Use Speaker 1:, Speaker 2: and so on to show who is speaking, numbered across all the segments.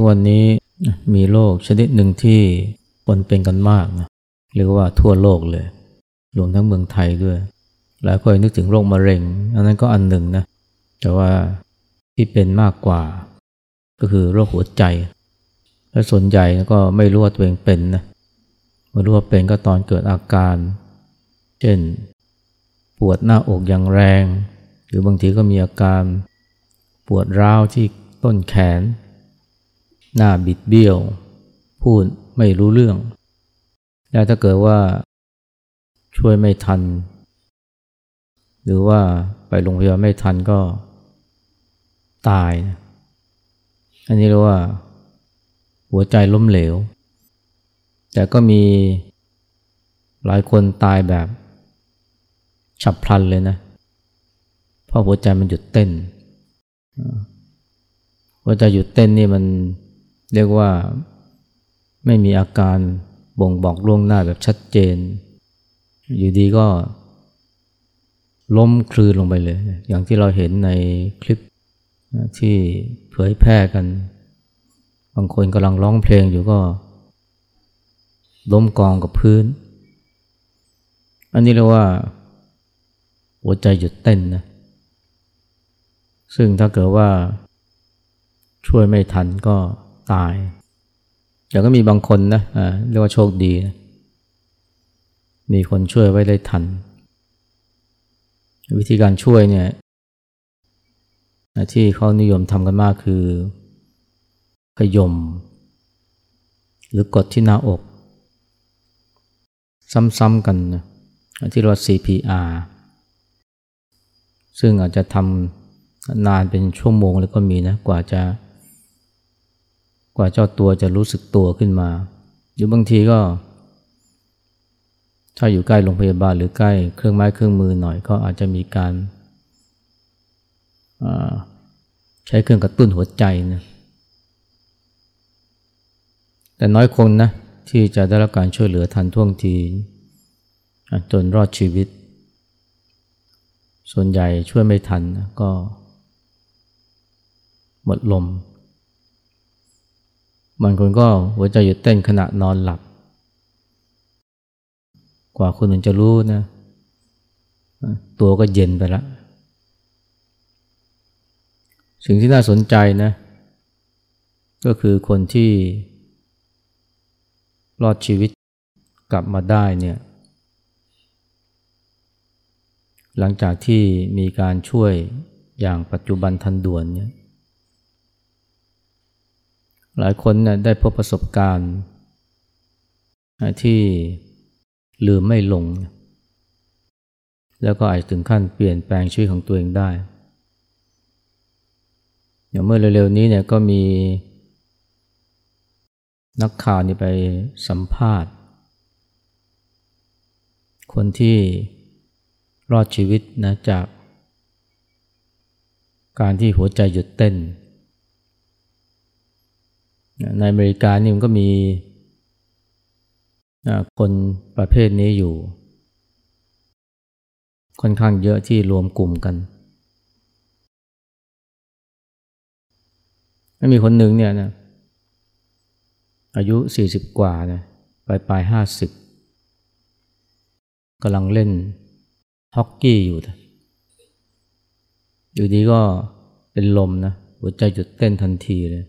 Speaker 1: กวันนี้มีโรคชนิดหนึ่งที่คนเป็นกันมากนะเรียกว่าทั่วโลกเลยรวมทั้งเมืองไทยด้วย หลายคนนึกถึงโรคมะเร็ง อันนั้นก็อันหนึ่งนะ แต่ว่าที่เป็นมากกว่า ก็คือโรคหัวใจ และส่วนใหญ่ก็ไม่รู้ว่าตัวเองเป็นนะมารู้ว่าเป็นก็ตอนเกิดอาการ เช่น ปวดหน้าอกอย่างแรง หรือบางทีก็มีอาการ ปวดร้าวที่ต้นแขน หน้าบิดเบี้ยว พูดไม่รู้เรื่อง แล้วถ้าเกิดว่าช่วยไม่ทัน หรือว่าไปโรงพยาบาลไม่ทันก็ตายนะอันนี้เรียกว่า หัวใจล้มเหลว แต่ก็มีหลายคนตายแบบ ฉับพลันเลยนะ เพราะหัวใจมันหยุดเต้น หัวใจหยุดเต้นนี่มัน เรียกว่าไม่มีอาการบ่งบอกล่วงหน้าแบบชัดเจน อยู่ดีก็ล้มคลืนลงไปเลย อย่างที่เราเห็นในคลิปที่เผยแพร่กัน บางคนกำลังร้องเพลงอยู่ก็ ล้มกองกับพื้น อันนี้เรียกว่า หัวใจหยุดเต้นนะ ซึ่งถ้าเกิดว่าช่วยไม่ทันก็ ตาย แต่ก็มีบางคนนะะเรียกว่าโชคดีนะมีคนช่วยไว้ได้ทัน วิธีการช่วยเนี่ยที่เขานิยมทำกันมากคือขยม หรือกดที่หน้าอก ซ้ำๆกันนะที่เรียกว่า CPR ซึ่งอาจจะทำนานเป็นชั่วโมงแล้วก็มีนะกว่าจะ ว่าเจ้าตัวจะรู้สึกตัวขึ้นมา หรือบางทีก็ ถ้าอยู่ใกล้โรงพยาบาลหรือใกล้เครื่องไม้เครื่องมือหน่อยก็อาจจะมีการใช้เครื่องกระตุ้นหัวใจนะแต่น้อยคนนะที่จะได้รับการช่วยเหลือทันท่วงทีจนรอดชีวิต ส่วนใหญ่ช่วยไม่ทันก็หมดลม บางคนก็หัวใจหยุดเต้นขณะนอนหลับ กว่าคนอื่นจะรู้นะ ตัวก็เย็นไปแล้ว สิ่งที่น่าสนใจนะ ก็คือคนที่รอดชีวิตกลับมาได้เนี่ย หลังจากที่มีการช่วยอย่างปัจจุบันทันด่วนเนี่ย หลายคนเนี่ยได้พบประสบการณ์ ที่ลืมไม่ลง แล้วก็อาจถึงขั้นเปลี่ยนแปลงชีวิตของตัวเองได้อย่างเมื่อเร็วๆนี้เนี่ยก็มี นักข่าวนี่ไปสัมภาษณ์ คนที่รอดชีวิตนะจากการที่หัวใจหยุดเต้น ในอเมริกานี่มันก็มีคนประเภทนี้อยู่ ค่อนข้างเยอะที่รวมกลุ่มกันไม่มีคนหนึ่งเนี่ยนะอายุสี่สิบกว่านะปลายปลายห้าสิบกำลังเล่นฮอกกี้อยู่ อยู่ดีก็เป็นลมนะหัวใจหยุดเต้นทันทีเลย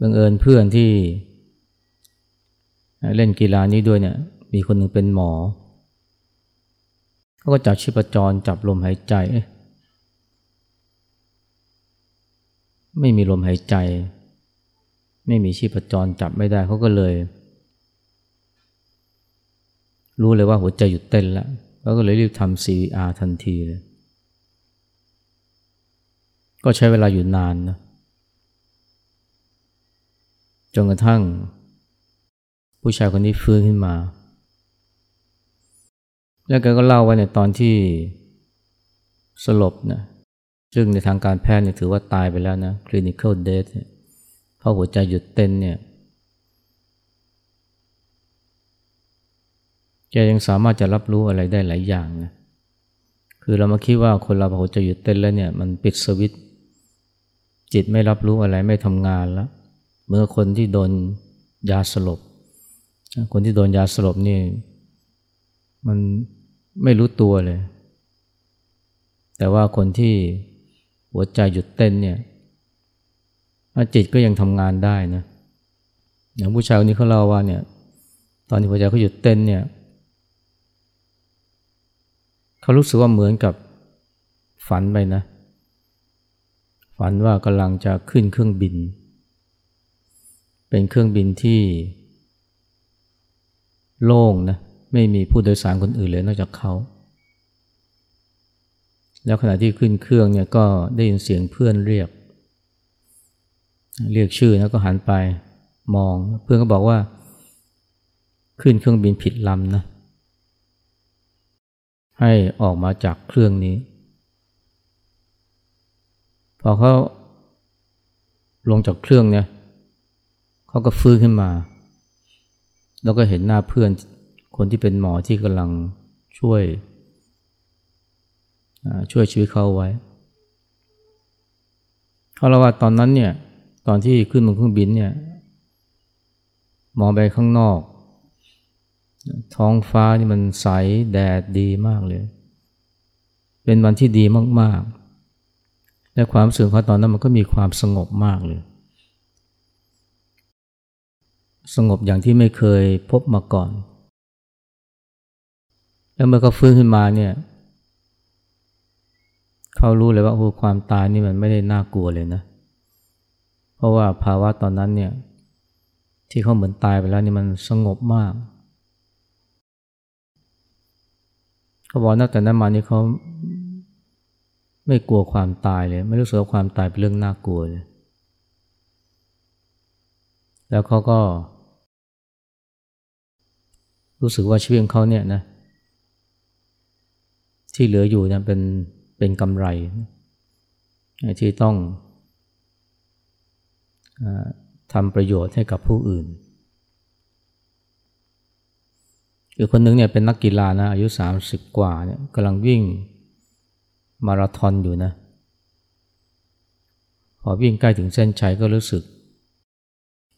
Speaker 1: บังเอิญเพื่อนที่เล่นกีฬานี้ด้วยเนี่ย มีคนหนึ่งเป็นหมอเขาก็จับชีพจรจับลมหายใจ ไม่มีลมหายใจ ไม่มีชีพจรจับไม่ได้เขาก็เลย รู้เลยว่าหัวใจหยุดเต้นแล้วเขาก็เลยรีบทำ CVR ทันทีเลย ก็ใช้เวลาอยู่นานนะ จนกระทั่ง ผู้ชายคนนี้ฟื้นขึ้นมา แล้วแกก็เล่าว่าในตอนที่สลบนะซึ่งในทางการแพทย์เนี่ยถือว่าตายไปแล้วนะ clinical death เพราะหัวใจหยุดเต้นเนี่ยแกยังสามารถจะรับรู้อะไรได้หลายอย่างนะคือเรามาคิดว่าคนเราพอหัวใจหยุดเต้นแล้วเนี่ยมันปิดสวิตจิตไม่รับรู้อะไรไม่ทำงานแล้ว เมื่อคนที่โดนยาสลบ คนที่โดนยาสลบนี่มันไม่รู้ตัวเลย แต่ว่าคนที่หัวใจหยุดเต้นเนี่ยจิตก็ยังทำงานได้นะอย่างผู้ชายคนนี้เขาเล่าว่าเนี่ยตอนที่หัวใจเขาหยุดเต้นเนี่ยเขารู้สึกว่าเหมือนกับฝันไปนะ ฝันว่ากำลังจะขึ้นเครื่องบินเป็นเครื่องบินที่โล่งนะไม่มีผู้โดยสารคนอื่นเลยนอกจากเขา แล้วขณะที่ขึ้นเครื่องเนี่ยก็ได้ยินเสียงเพื่อนเรียก เรียกชื่อแล้วก็หันไปมองเพื่อนก็บอกว่า ขึ้นเครื่องบินผิดลำนะให้ออกมาจากเครื่องนี้ พอเขาลงจากเครื่องเนี่ย เขาก็ฟื้นขึ้นมา แล้วก็เห็นหน้าเพื่อนคนที่เป็นหมอที่กำลังช่วยช่วยชีวิตเขาไว้เขาเล่าว่าตอนนั้นเนี่ยตอนที่ขึ้นบนเครื่องบินเนี่ยมองไปข้างนอก ท้องฟ้านี่มันใสแดดดีมากเลย เป็นวันที่ดีมากๆ และความสึกเขาตอนนั้นมันก็มีความสงบมากเลย สงบอย่างที่ไม่เคยพบมาก่อน แล้วเมื่อเขาฟื้นขึ้นมาเนี่ยเขารู้เลยว่าโอ้ความตายนี่มันไม่ได้น่ากลัวเลยนะ เพราะว่าภาวะตอนนั้นเนี่ยที่เขาเหมือนตายไปแล้วนี่มันสงบมากเขาบอกนักแต่นั้นมานี่เขาไม่กลัวความตายเลย ไม่รู้สึกว่าความตายเป็นเรื่องน่ากลัวเลย แล้วเขาก็ รู้สึกว่าชีวิตของเขาเนี่ยนะที่เหลืออยู่เนี่ยเป็นเป็นกำไรที่ต้องอทำประโยชน์ให้กับผู้อื่นอีกคนนึงเนี่ยเป็นนักกีฬานะอายุสามสิบกว่าเนี่ยกำลังวิ่งมาราธอนอยู่นะ พอวิ่งใกล้ถึงเส้นชัยก็รู้สึก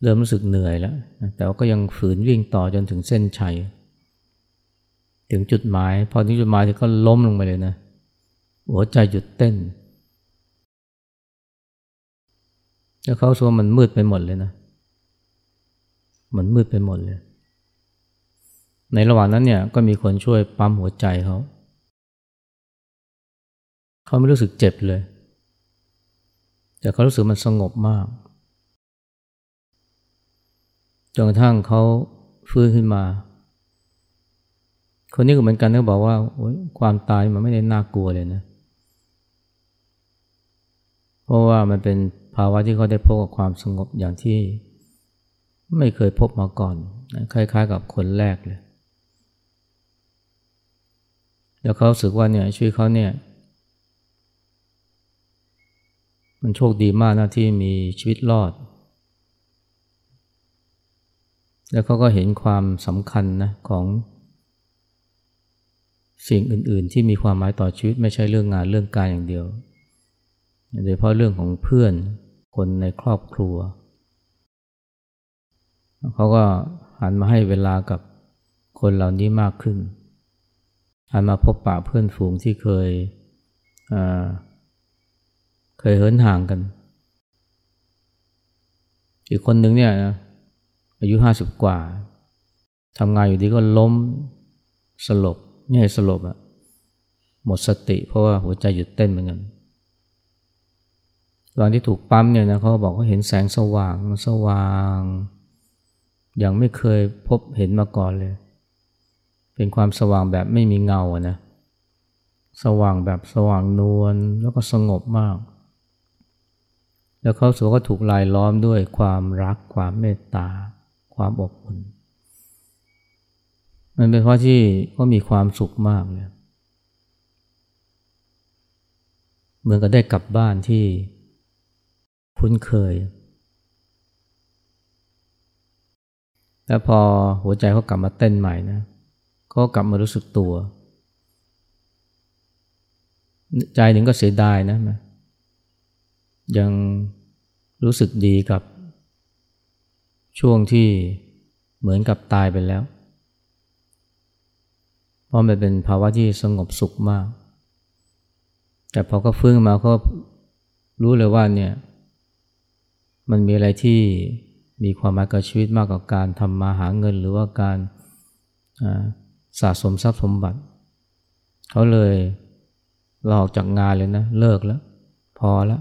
Speaker 1: เริ่มรู้สึกเหนื่อยแล้ว แต่ว่าก็ยังฝืนวิ่งต่อจนถึงเส้นชัย ถึงจุดหมาย พอถึงจุดหมายที่ก็ล้มลงไปเลยนะ หัวใจหยุดเต้น แล้วเขาสัวมันมืดไปหมดเลยนะ มันมืดไปหมดเลย ในระหว่างนั้นเนี่ยก็มีคนช่วยปั๊มหัวใจเขา เขาไม่รู้สึกเจ็บเลย แต่เขารู้สึกมันสงบมาก จนกระทั่งเขาฟื้นขึ้นมา คนนี้ก็เหมือนกันเขาบอกว่าความตายมันไม่ได้น่ากลัวเลยนะ เพราะว่ามันเป็นภาวะที่เขาได้พบกับความสงบอย่างที่ไม่เคยพบมาก่อน คล้ายๆ กับคนแรกเลย แล้วเขาสึกว่าเนี่ยชีวิตเขาเนี่ย มันโชคดีมากนะที่มีชีวิตรอด แล้วเขาก็เห็นความสำคัญนะของสิ่งอื่น ๆ ที่มีความหมายต่อชีวิตไม่ใช่เรื่องงานเรื่องการอย่างเดียว โดยเฉพาะเรื่องของเพื่อนคนในครอบครัว เขาก็หันมาให้เวลากับคนเหล่านี้มากขึ้นหันมาพบปะเพื่อนฝูงที่เคยเคยเหินห่างกัน อีกคนหนึ่งเนี่ย อายุห้าสิบกว่าทำงานอยู่ดีก็ล้มสลบไม่ใช่สลบอะหมดสติเพราะว่าหัวใจหยุดเต้นเหมือนกันตอนที่ถูกปั๊มเนี่ยนะเขาบอกเขาเห็นแสงสว่างสว่างอย่างไม่เคยพบเห็นมาก่อนเลย เป็นความสว่างแบบไม่มีเงาอะนะสว่างแบบสว่างนวลแล้วก็สงบมาก แล้วเขาสูก็ถูกลายล้อมด้วยความรักความเมตตา ความอบอุ่น มันเป็นเพราะที่เขามีความสุขมากเลยเหมือนกับได้กลับบ้านที่คุ้นเคย แล้วพอหัวใจเขากลับมาเต้นใหม่นะก็กลับมารู้สึกตัว ใจหนึ่งก็เสียดายนะ ยังรู้สึกดีกับ ช่วงที่เหมือนกับตายไปแล้ว เพราะมันเป็นภาวะที่สงบสุขมาก แต่พอก็ฟื้นมาก็รู้เลยว่าเนี่ย มันมีอะไรที่มีความหมายกับชีวิตมากกว่าการทำมาหาเงิน หรือว่าการสะสมทรัพย์สมบัติ เขาเลยลาออกจากงานเลยนะ เลิกแล้ว พอแล้ว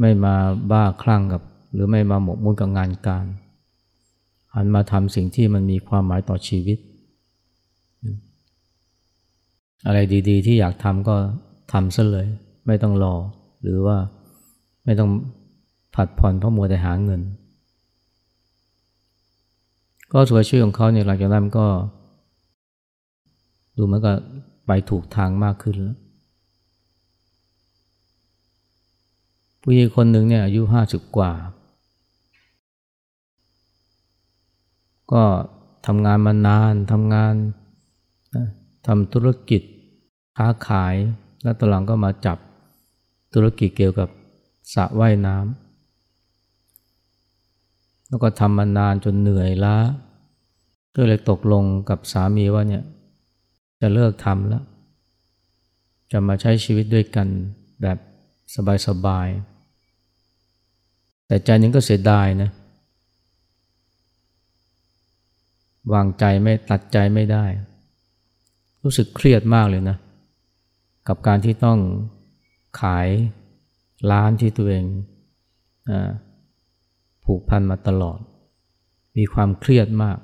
Speaker 1: ไม่มาบ้าคลั่งกับ หรือไม่มาหมกมุ่นกับงานการ หันมาทำสิ่งที่มันมีความหมายต่อชีวิต อะไรดีๆ ที่อยากทำก็ทำซะเลย ไม่ต้องรอ หรือว่าไม่ต้องผัดผ่อนเพราะมัวแต่หาเงิน ก็สวยชื่อของเขาเนี่ยหลังจากนั้นก็ ดูเหมือนกับไปถูกทางมากขึ้นแล้วผู้หญิงคนหนึ่งเนี่ยอายุห้าสิบกว่า ก็ทำงานมานานทำงานทำธุรกิจค้าขาย แล้วตอนหลังก็มาจับธุรกิจเกี่ยวกับสระว่ายน้ำแล้วก็ทำมานานจนเหนื่อยล้าก็เลยตกลงกับสามีว่าเนี่ยจะเลิกทำแล้ว จะมาใช้ชีวิตด้วยกันแบบสบายๆแต่ใจนึงก็เสียดายนะเวางใจไม่ตัดใจไม่ได้ รู้สึกเครียดมากเลยนะ กับการที่ต้องขายร้านที่ตัวเองผูกพันมาตลอด มีความเครียดมาก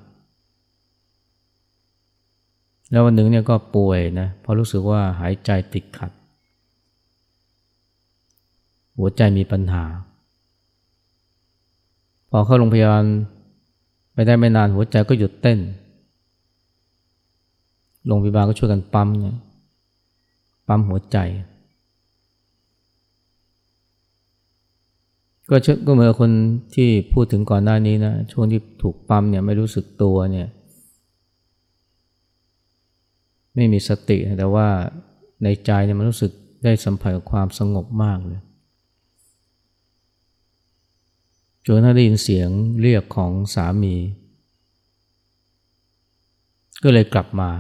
Speaker 1: แล้ววันหนึ่งเนี่ยก็ป่วยนะเพราะรู้สึกว่าหายใจติดขัด หัวใจมีปัญหา พอเข้าโรงพยาบาล ไปได้ไม่นานหัวใจก็หยุดเต้น โรงพยาบาลก็ช่วยกันปั๊มเนี่ย ปั๊มหัวใจ ก็เชก็เหมือนคนที่พูดถึงก่อนหน้านี้นะ ช่วงที่ถูกปั๊มเนี่ยไม่รู้สึกตัวเนี่ย ไม่มีสติ แต่ว่าในใจเนี่ยมันรู้สึกได้สัมผัสกับความสงบมากเลย จนถ้าได้ยินเสียงเรียกของสามี ก็เลยกลับมา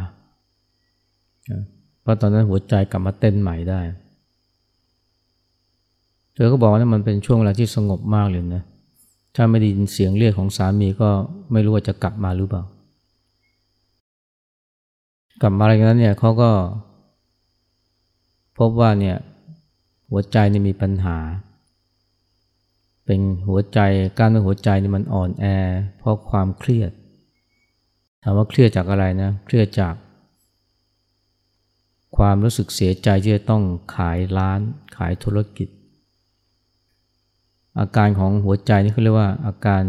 Speaker 1: เพราะตอนนั้นหัวใจกลับมาเต้นใหม่ได้ เธอก็บอกว่ามันเป็นช่วงเวลาที่สงบมากเลยนะ ถ้าไม่ได้ยินเสียงเรียกของสามีก็ไม่รู้ว่าจะกลับมาหรือเปล่า กลับมาอะไรนั้นเนี่ยเขาก็ พบว่าเนี่ยหัวใจนี่มีปัญหาเป็นหัวใจการเป็นหัวใจนี่มันอ่อนแอ เพราะความเครียด ถามว่าเครียดจากอะไรนะ เครียดจาก ความรู้สึกเสียใจที่จะต้องขายร้าน ขายธุรกิจ อาการของหัวใจนี่เขาเรียกว่าอาการ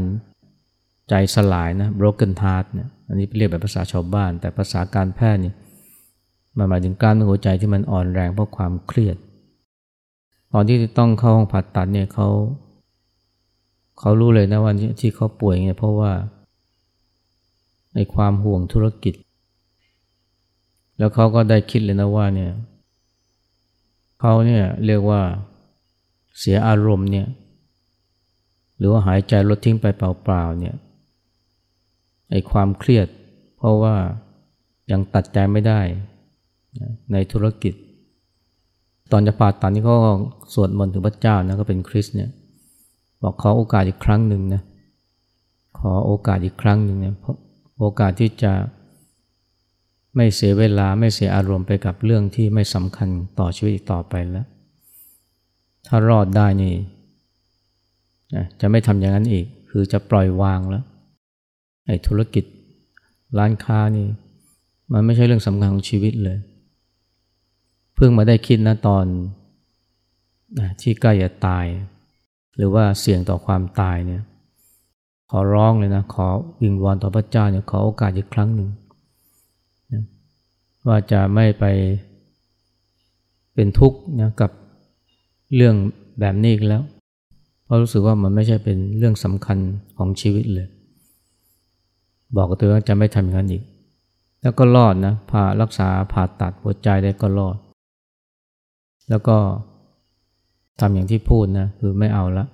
Speaker 1: ใจสลายนะ broken heart เนี่ยอันนี้เรียกแบบภาษาชาวบ้าน แต่ภาษาการแพทย์นี่มันหมายถึงการหัวใจที่มันอ่อนแรงเพราะความเครียด ตอนที่ต้องเข้าห้องผ่าตัดเนี่ยเขา เขารู้เลยนะวันที่เขาป่วยเนี่ยเพราะว่า ในความห่วงธุรกิจ แล้วเขาก็ได้คิดเลยนะว่าเนี่ยเขาเนี่ยเรียกว่าเสียอารมณ์เนี่ยหรือว่าหายใจลดทิ้งไปเปล่าๆเนี่ยไอ้ความเครียด เพราะว่ายังตัดใจไม่ได้ในธุรกิจ ตอนจะผ่าตัดนี่ก็สวดมนต์ถึงพระเจ้านะก็เป็นคริสเนี่ย บอกขอโอกาสอีกครั้งหนึ่งนะขอโอกาสอีกครั้งหนึ่งเนี่ยเพราะโอกาสที่จะไม่เสียเวลาไม่เสียอารมณ์ไปกับเรื่องที่ไม่สำคัญต่อชีวิตอีกต่อไปแล้ว ถ้ารอดได้นี่จะไม่ทำอย่างนั้นอีก คือจะปล่อยวางแล้วไอ้ธุรกิจร้านค้านี่ มันไม่ใช่เรื่องสำคัญของชีวิตเลย เพิ่งมาได้คิดนะตอนที่ใกล้จะตาย หรือว่าเสี่ยงต่อความตายเนี่ยขอร้องเลยนะขอวิงวอนต่อพระเจ้าเนี่ยขอโอกาสอีกครั้งหนึ่งนะว่าจะไม่ไปเป็นทุกข์นะกับเรื่องแบบนี้แล้ว เพราะรู้สึกว่ามันไม่ใช่เป็นเรื่องสำคัญของชีวิตเลย บอกกับตัวว่าจะไม่ทำอย่างนั้นอีก แล้วก็รอดนะผ่ารักษาผ่าตัดหัวใจได้ก็รอด แล้วก็ ทำอย่างที่พูดนะคือไม่เอาละ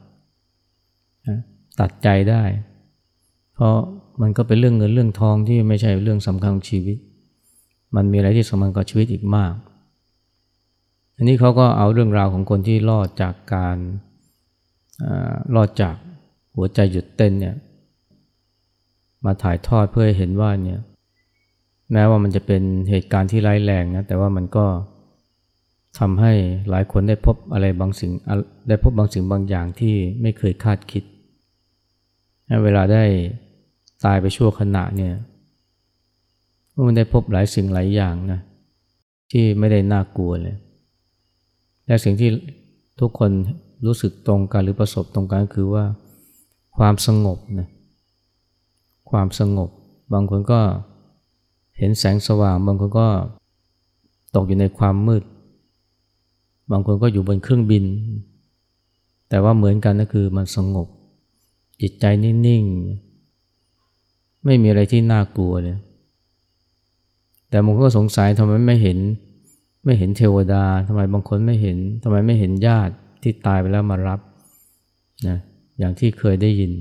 Speaker 1: ตัดใจได้ เพราะมันก็เป็นเรื่องเงินเรื่องทองที่ไม่ใช่เรื่องสำคัญของชีวิต มันมีอะไรที่สำคัญกับชีวิตอีกมาก อันนี้เขาก็เอาเรื่องราวของคนที่รอดจากการรอดจากหัวใจหยุดเต้นเนี่ยมาถ่ายทอดเพื่อให้เห็นว่าเนี่ยแม้ว่ามันจะเป็นเหตุการณ์ที่ร้ายแรงนะแต่ว่ามันก็ ทำให้หลายคนได้พบอะไรบางสิ่งได้พบบางสิ่งบางอย่างที่ไม่เคยคาดคิด เวลาได้ตายไปชั่วขณะเนี่ยมันได้พบหลายสิ่งหลายอย่างนะที่ไม่ได้น่ากลัวเลย และสิ่งที่ทุกคนรู้สึกตรงกันหรือประสบตรงกันก็คือว่า ความสงบนะความสงบบางคนก็เห็นแสงสว่าง บางคนก็ตกอยู่ในความมืด บางคนก็อยู่บนเครื่องบิน แต่ว่าเหมือนกันก็คือมันสงบ จิตใจนิ่งๆ ไม่มีอะไรที่น่ากลัวเลย แต่บางคนก็สงสัยทำไมไม่เห็น ไม่เห็นเทวดาทำไมบางคนไม่เห็นทำไมไม่เห็นญาติที่ตายไปแล้วมารับนะอย่างที่เคยได้ยิน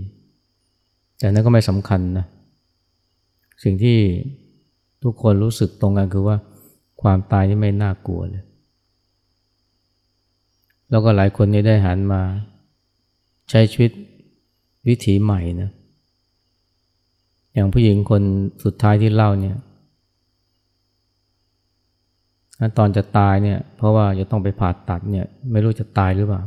Speaker 1: แต่นั้นก็ไม่สำคัญนะสิ่งที่ทุกคนรู้สึกตรงกันคือว่าความตายนี่ไม่น่ากลัวเลย แล้วก็หลายคนนี่ได้หันมา ใช้ชีวิตวิถีใหม่นะอย่างผู้หญิงคนสุดท้ายที่เล่าเนี่ยตอนจะตายเนี่ย เพราะว่าจะต้องไปผ่าตัดเนี่ย ไม่รู้จะตายหรือเปล่า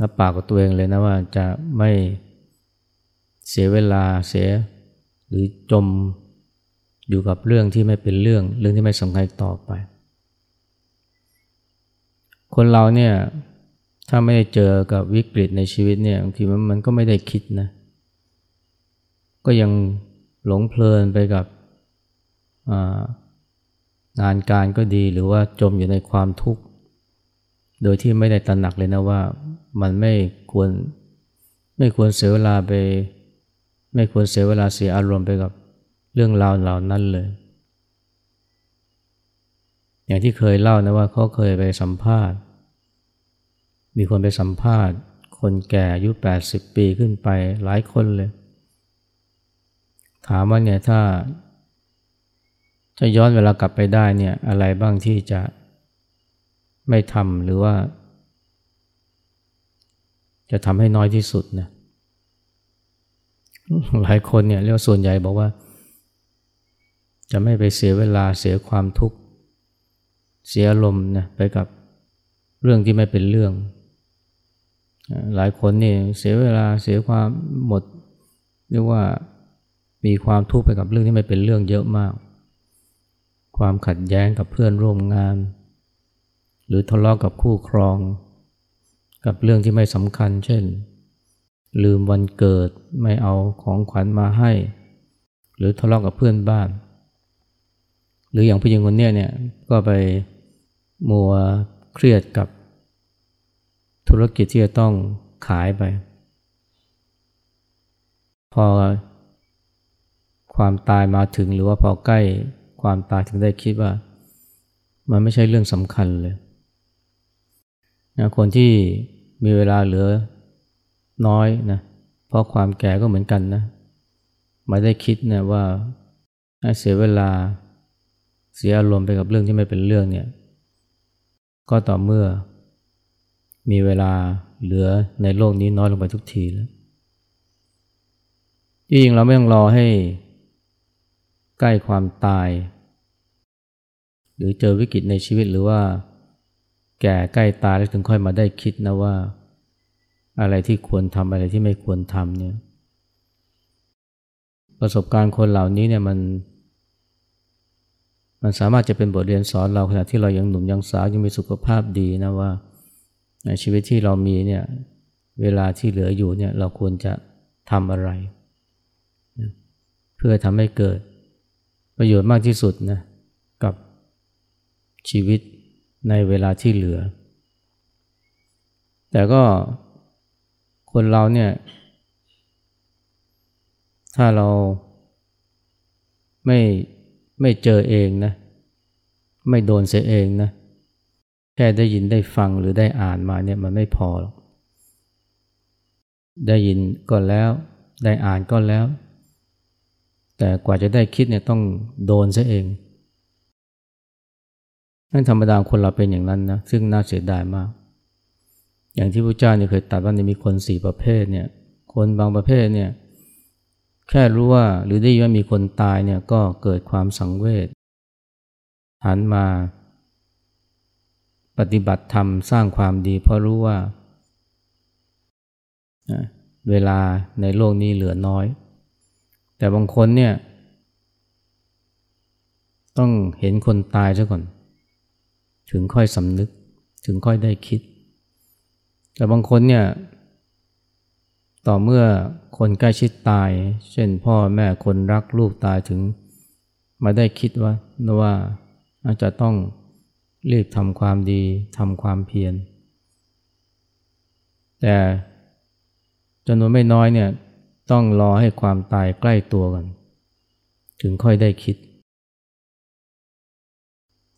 Speaker 1: รับปากกับตัวเองเลยนะว่าจะไม่เสียเวลาเสีย หรือจมอยู่กับเรื่องที่ไม่เป็นเรื่อง เรื่องที่ไม่สำคัญต่อไป คนเราเนี่ยถ้าไม่ได้เจอกับวิกฤตในชีวิตเนี่ยบางทีมันมันก็ไม่ได้คิดนะ ก็ยังหลงเพลินไปกับงานการก็ดีหรือว่าจมอยู่ในความทุกข์ โดยที่ไม่ได้ตระหนักเลยนะว่ามันไม่ควรไม่ควรเสียเวลาไป ไม่ควรเสียเวลาเสียอารมณ์ไปกับเรื่องราวเหล่านั้นเลย อย่างที่เคยเล่านะว่าเขาเคยไปสัมภาษณ์ มีคนไปสัมภาษณ์ คนแก่อายุ 80 ปีขึ้นไปหลายคนเลย ถามว่าเนี่ยถ้าจะย้อนเวลากลับไปได้เนี่ยอะไรบ้างที่จะไม่ทำหรือว่า จะทำให้น้อยที่สุดนะหลายคนเนี่ยเรียกว่าส่วนใหญ่บอกว่า จะไม่ไปเสียเวลาเสียความทุกข์ เสียลมนะไปกับเรื่องที่ไม่เป็นเรื่อง หลายคนนี่เสียเวลาเสียความหมดเรียกว่ามีความทุกข์ไปกับเรื่องที่ไม่เป็นเรื่องเยอะมาก ความขัดแย้งกับเพื่อนร่วมงาน หรือทะเลาะกับคู่ครอง กับเรื่องที่ไม่สำคัญ เช่น ลืมวันเกิดไม่เอาของขวัญมาให้ หรือทะเลาะกับเพื่อนบ้าน หรืออย่างผู้หญิงคนนี้เนี่ยก็ไป มัวเครียดกับธุรกิจที่จะต้องขายไป พอความตายมาถึงหรือว่าพอใกล้ความตายถึงได้คิดว่า มันไม่ใช่เรื่องสำคัญเลยนะคนที่มีเวลาเหลือน้อยนะเพราะความแก่ก็เหมือนกันนะไม่ได้คิดนะว่าเสียเวลาเสียอารมณ์ไปกับเรื่องที่ไม่เป็นเรื่องเนี่ย ก็ต่อเมื่อ มีเวลาเหลือในโลกนี้น้อยลงไปทุกทีแล้วจริงเราไม่ต้องรอให้ใกล้ความตาย หรือเจอวิกฤตในชีวิตหรือว่า แก่ใกล้ตายแล้วถึงค่อยมาได้คิดนะว่า อะไรที่ควรทำอะไรที่ไม่ควรทำเนี่ยประสบการณ์คนเหล่านี้เนี่ยมัน มันสามารถจะเป็นบทเรียนสอนเราขณะที่เรายังหนุ่มยังสาวยังมีสุขภาพดีนะว่าในชีวิตที่เรามีเนี่ยเวลาที่เหลืออยู่เนี่ยเราควรจะทำอะไร เพื่อทำให้เกิดประโยชน์มากที่สุดนะกับชีวิตในเวลาที่เหลือ แต่ก็คนเราเนี่ยถ้าเราไม่ ไม่เจอเองนะ ไม่โดนเสียเองนะ แค่ได้ยินได้ฟังหรือได้อ่านมาเนี่ยมันไม่พอหรอก ได้ยินก็แล้ว ได้อ่านก็แล้ว แต่กว่าจะได้คิดเนี่ยต้องโดนซะเองนั่นธรรมดาคนเราเป็นอย่างนั้นนะ ซึ่งน่าเสียดายมาก อย่างที่พระเจ้าเนี่ยเคยตรัสว่ามีคนสี่ประเภทเนี่ย คนบางประเภทเนี่ย แค่รู้ว่าหรือได้ยินว่ามีคนตายเนี่ยก็เกิดความสังเวชหันมาปฏิบัติธรรมสร้างความดี เพราะรู้ว่า เวลาในโลกนี้เหลือน้อย แต่บางคนเนี่ยต้องเห็นคนตายซะก่อน ถึงค่อยสำนึกถึงค่อยได้คิด แต่บางคนเนี่ยต่อเมื่อ คนใกล้ชิดตาย เช่นพ่อแม่คนรักลูกตายถึง มาได้คิดว่าว่าอาจจะต้องรีบทำความดีทำความเพียร แต่จำนวนไม่น้อยเนี่ยต้องรอให้ความตายใกล้ตัวกัน ถึงค่อยได้คิด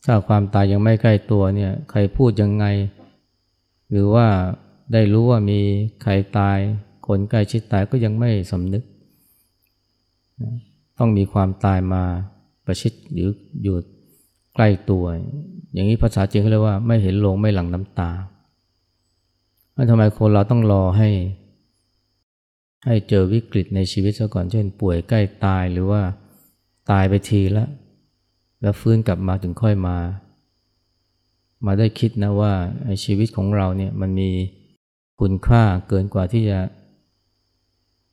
Speaker 1: ถ้าความตายยังไม่ใกล้ตัวเนี่ยใครพูดยังไง หรือว่าได้รู้ว่ามีใครตาย คนใกล้ชิดตายก็ยังไม่สำนึก ต้องมีความตายมาประชิดหรืออยู่ใกล้ตัว อย่างนี้ภาษาจีนเขาเรียกว่าไม่เห็นลงไม่หลั่งน้ำตาทำไมคนเราต้องรอให้ ให้เจอวิกฤตในชีวิตซะก่อนเช่นป่วยใกล้ตายหรือว่าตายไปทีแล้ว แล้วฟื้นกลับมาถึงค่อยมา มาได้คิดนะว่าชีวิตของเราเนี่ยมันมีคุณค่าเกินกว่าที่จะ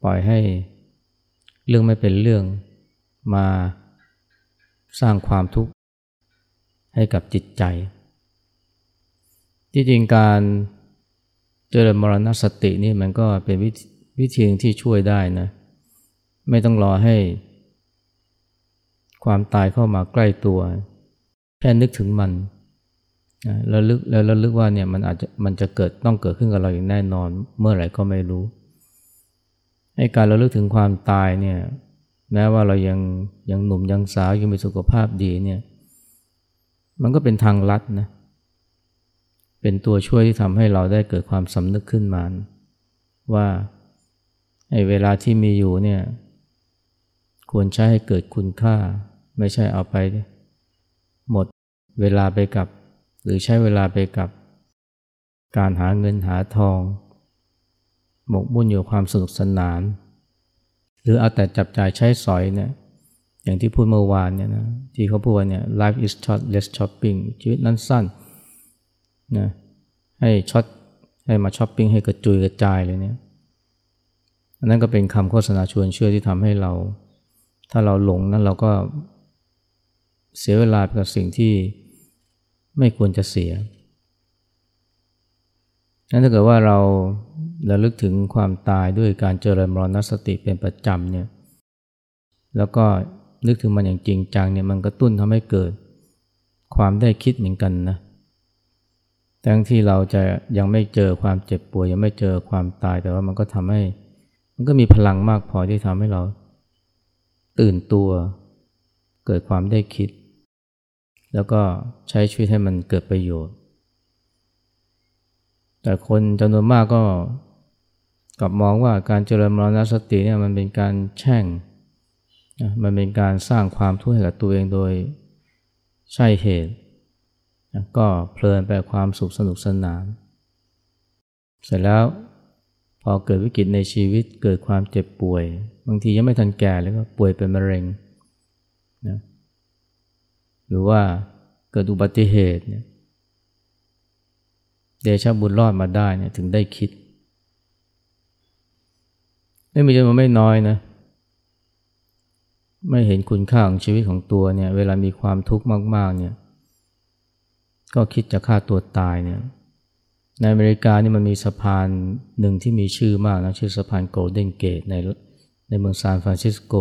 Speaker 1: ปล่อยให้เรื่องไม่เป็นเรื่องมาสร้างความทุกข์ให้กับจิตใจ ที่จริงการเจริญมรณสตินี่มันก็เป็นวิธีที่ช่วยได้นะ ไม่ต้องรอให้ ความตายเข้ามาใกล้ตัว แค่นึกถึงมันแล้วลึกแล้วลึกว่าเนี่ยมันอาจจะมันจะเกิดต้องเกิดขึ้นกับเราอย่างแน่นอน เมื่อไหร่ก็ไม่รู้ ให้การเราลึกถึงความตายเนี่ยแม้ว่าเรายังยังหนุ่มยังสาวยังมีสุขภาพดีเนี่ยมันก็เป็นทางลัดนะเป็นตัวช่วยที่ทำให้เราได้เกิดความสำนึกขึ้นมา ว่าไอ้เวลาที่มีอยู่เนี่ยควรใช้ให้เกิดคุณค่า ไม่ใช่เอาไป หมดเวลาไปกับ หรือใช้เวลาไปกับ การหาเงินหาทอง หมกมุ่นอยู่ความสนุกสนาน หรือเอาแต่จับจ่ายใช้สอยเนี่ยอย่างที่พูดเมื่อวานเนี่ยนะที่เขาพูดว่าเนี่ย life is short less shopping ชีวิตนั้นสั้นนะให้ช็อตให้มาช้อปปิ้งให้กระจุยกระจายเลยเนี่ยอันนั้นก็เป็นคำโฆษณาชวนเชื่อที่ทำให้เรา ถ้าเราหลงนั้นเราก็เสียเวลาไปกับสิ่งที่ไม่ควรจะเสียนั้นถ้าเกิดว่าเรา ระลึกถึงความตายด้วยการเจริญมรณสติเป็นประจำเนี่ยแล้วก็นึกถึงมันอย่างจริงจังเนี่ยมันกระตุ้นทำให้เกิดความได้คิดเหมือนกันนะทั้งที่เราจะยังไม่เจอความเจ็บป่วยยังไม่เจอความตายแต่ว่ามันก็ทำให้ มันก็มีพลังมากพอที่ทำให้เรา ตื่นตัว เกิดความได้คิด แล้วก็ใช้ชีวิตให้มันเกิดประโยชน์ แต่คนจำนวนมากก็ กลับมองว่าการเจริญมรณสติเนี่ยมันเป็นการแช่งนะมันเป็นการสร้างความทุกข์ให้กับตัวเองโดยใช่เหตุนะก็เพลินไปความสุขสนุกสนาน เสร็จแล้วพอเกิดวิกฤตในชีวิตเกิดความเจ็บป่วย บางทียังไม่ทันแก่เลยก็ป่วยเป็นมะเร็งนะหรือว่าเกิดอุบัติเหตุเนี่ยเดชบุญรอดมาได้เนี่ยถึงได้คิด ไม่มีจำนวนไม่น้อยนะ ไม่เห็นคุณค่าของชีวิตของตัวเนี่ย เวลามีความทุกข์มาก ๆ เนี่ย ก็คิดจะฆ่าตัวตายเนี่ย ในอเมริกานี่มันมีสะพานหนึ่งที่มีชื่อมากนะ ชื่อสะพานโกลเด้นเกตในในเมืองซานฟรานซิสโก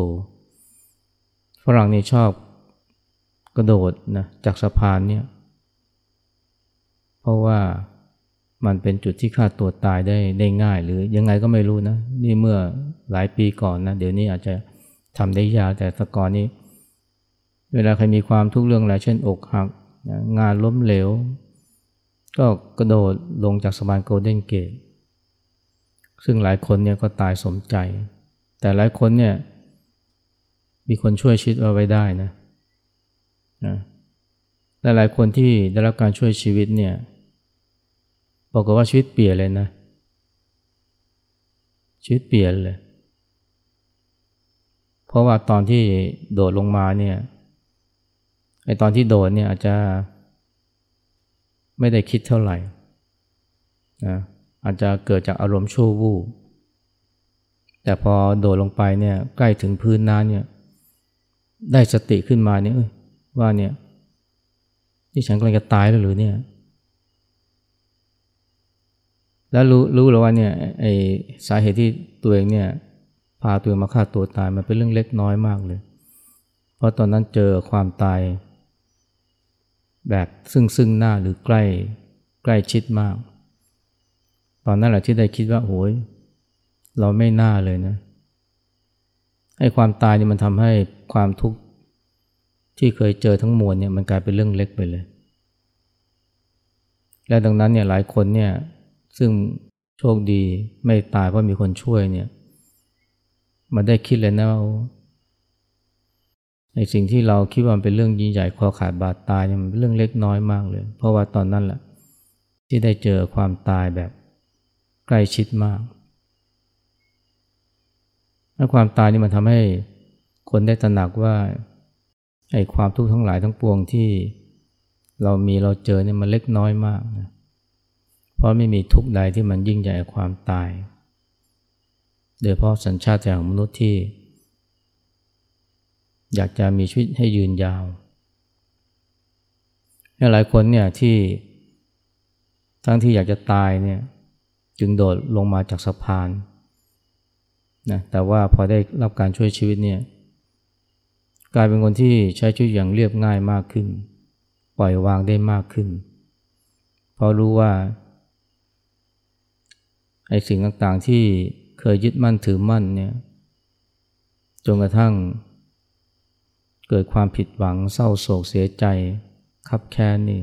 Speaker 1: ฝรั่งนี่ชอบกระโดดนะจากสะพานเนี่ย เพราะว่า มันเป็นจุดที่ฆ่าตัวตายได้ได้ง่าย หรือยังไงก็ไม่รู้นะ นี่เมื่อหลายปีก่อนนะ เดี๋ยวนี้อาจจะทำได้ยากแต่สก่อนนี้ เวลาใครมีความทุกข์เรื่องอะไรเช่นอกหักงานล้มเหลว ก็กระโดดลงจากสะพานโกลเด้นเกตซึ่งหลายคนเนี่ยก็ตายสมใจ แต่หลายคนเนี่ยมีคนช่วยชีวิตเอาไว้ได้นะนะและหลายคนที่ได้รับการช่วยชีวิตเนี่ย บอกว่าชีวิตเปลี่ยนเลยนะ ชีวิตเปลี่ยนเลย เพราะว่าตอนที่โดดลงมาเนี่ยไอตอนที่โดดเนี่ยอาจจะไม่ได้คิดเท่าไหร่นะอาจจะเกิดจากอารมณ์ชั่ววูบแต่พอโดดลงไปเนี่ยใกล้ถึงพื้นน้ำเนี่ยได้สติขึ้นมาเนี่ยว่าเนี่ยที่ฉันกำลังจะตายแล้วหรือเนี่ย แล้วรู้รู้แล้วว่าเนี่ยไอสาเหตุที่ตัวเองเนี่ยพาตัวมาฆ่าตัวตายมันเป็นเรื่องเล็กน้อยมากเลย เพราะตอนนั้นเจอความตาย แบบซึ่งซึ่งหน้าหรือใกล้ใกล้ชิดมาก ตอนนั้นแหละที่ได้คิดว่าโอ้ยเราไม่น่าเลยนะไอ้ความตายนี่มันทำให้ความทุกข์ที่เคยเจอทั้งมวลเนี่ยมันกลายเป็นเรื่องเล็กไปเลย และดังนั้นเนี่ยหลายคนเนี่ย ซึ่งโชคดีไม่ตายเพราะมีคนช่วยเนี่ยมาได้คิดเลยนะว่าในสิ่งที่เราคิดว่าเป็นเรื่องยิ่งใหญ่คอขาดบาดตายเนี่ยมันเป็นเรื่องเล็กน้อยมากเลย เพราะว่าตอนนั้นแหละที่ได้เจอความตายแบบใกล้ชิดมากและความตายนี่มันทำให้คนได้ตระหนักว่าไอ้ความทุกข์ทั้งหลายทั้งปวงที่เรามีเราเจอเนี่ยมันเล็กน้อยมากนะ เพราะไม่มีทุกข์ใดที่มันยิ่งใหญ่ความตาย โดยเพราะสัญชาติของมนุษย์ที่ อยากจะมีชีวิตให้ยืนยาว หลายคนเนี่ยที่ทั้งที่อยากจะตายเนี่ยจึงโดดลงมาจากสะพานนะแต่ว่าพอได้รับการช่วยชีวิตเนี่ยกลายเป็นคนที่ใช้ชีวิตอย่างเรียบง่ายมากขึ้น ปล่อยวางได้มากขึ้น เพราะรู้ว่า ไอ้สิ่งต่างๆที่เคยยึดมั่นถือมั่นเนี่ยจนกระทั่ง เกิดความผิดหวังเศร้าโศกเสียใจคับแค้นนี่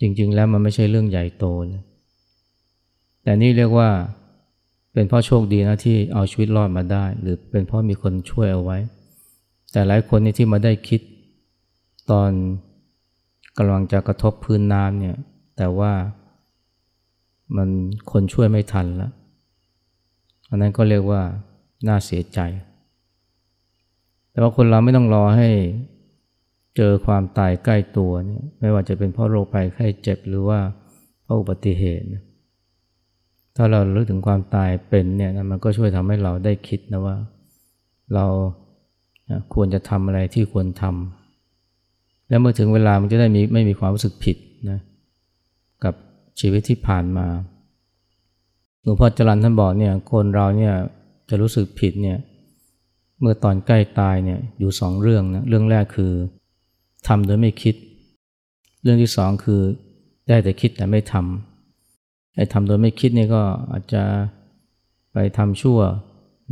Speaker 1: จริง ๆ แล้วมันไม่ใช่เรื่องใหญ่โตเลยแต่นี่เรียกว่าเป็นเพราะโชคดีนะที่เอาชีวิตรอดมาได้ หรือเป็นเพราะมีคนช่วยเอาไว้ แต่หลายคนนี่ที่มาได้คิด ตอนกำลังจะกระทบพื้นน้ำเนี่ยแต่ว่า มันคนช่วยไม่ทันแล้ว อันนั้นก็เรียกว่าน่าเสียใจ แต่ว่าคนเราไม่ต้องรอให้เจอความตายใกล้ตัวเนี่ยไม่ว่าจะเป็นเพราะโรคภัยไข้เจ็บหรือว่าเพราะอุบัติเหตุ ถ้าเรารู้ถึงความตายเป็นเนี่ยมันก็ช่วยทำให้เราได้คิดนะว่า เราควรจะทำอะไรที่ควรทำแล้วเมื่อถึงเวลามันจะได้มีไม่มีความรู้สึกผิดนะกับ ชีวิตที่ผ่านมาหลวงพ่อจรันท่านบอกเนี่ยคนเราเนี่ยจะรู้สึกผิดเนี่ยเมื่อตอนใกล้ตายเนี่ยอยู่สองเรื่องนะเรื่องแรกคือทำโดยไม่คิด เรื่องที่สองคือได้แต่คิดแต่ไม่ทำไอ้ทำโดยไม่คิดนี่ก็อาจจะไปทำชั่ว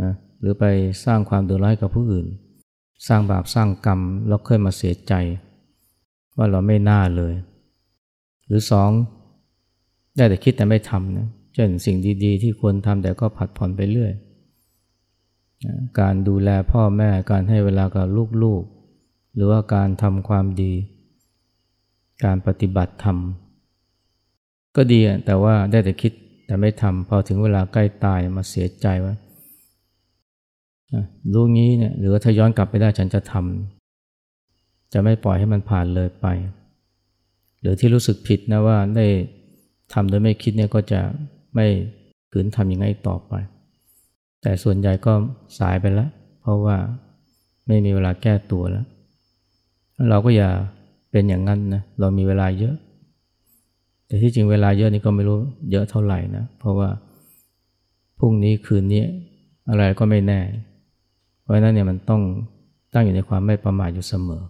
Speaker 1: นะหรือไปสร้างความเดือดร้อนให้กับผู้อื่น สร้างบาปสร้างกรรมแล้วค่อยมาเสียใจ ว่าเราไม่น่าเลย หรือสอง ได้แต่คิดแต่ไม่ทำนะเช่นสิ่งดีๆ ที่ควรทำแต่ก็ผัดผ่อนไปเรื่อยการดูแลพ่อแม่การให้เวลากับลูกๆ หรือว่าการทำความดี การปฏิบัติธรรมก็ดีแต่ว่าได้แต่คิดแต่ไม่ทำพอถึงเวลาใกล้ตายมาเสียใจว่าลูกนี้เนี่ยหรือว่าถ้าย้อนกลับไปได้ฉันจะทำจะไม่ปล่อยให้มันผ่านเลยไป หรือที่รู้สึกผิดนะว่าได้ ทำโดยไม่คิดเนี่ยก็จะไม่ขืนทำอย่างไรต่อไป แต่ส่วนใหญ่ก็สายไปแล้ว เพราะว่าไม่มีเวลาแก้ตัวแล้ว เราก็อย่าเป็นอย่างนั้นนะ เรามีเวลาเยอะ แต่ที่จริงเวลาเยอะนี่ก็ไม่รู้เยอะเท่าไหร่นะ เพราะว่าพรุ่งนี้คืนนี้อะไรก็ไม่แน่ เพราะนั้นเนี่ยมันต้องตั้งอยู่ในความไม่ประมาทอยู่เสมอ